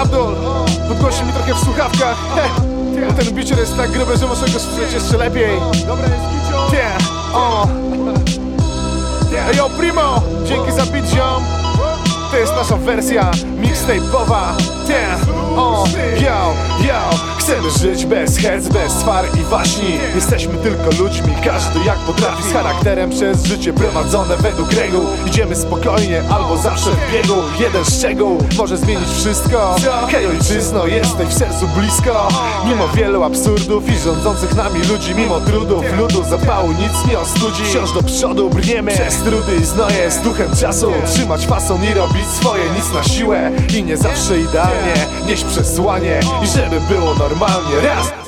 Abdul Podgłosi mi trochę w słuchawkach. Bo ten bicior jest tak gruby, że muszę go jeszcze lepiej. Dobra, jest. Yeah, o. Ej, yo, primo! Dzięki za beat, ziom. To jest nasza wersja mixtape'owa. Yeah, Chcemy żyć bez herc, bez twar i waśni. Jesteśmy tylko ludźmi, każdy jak potrafi. Z charakterem przez życie prowadzone według reguł. Idziemy spokojnie albo zawsze w biegu. Jeden szczegół może zmienić wszystko. Hej ojczyzno, jesteś w sercu blisko. Mimo wielu absurdów i rządzących nami ludzi Mimo trudów, ludu, zapału nic nie ostudzi. Wciąż do przodu brniemy. Przez trudy i znoje Z duchem czasu. Trzymać fason i robić swoje Nic na siłę. I nie zawsze idealnie Nieść przesłanie. I żeby było normalnie normalnie raz,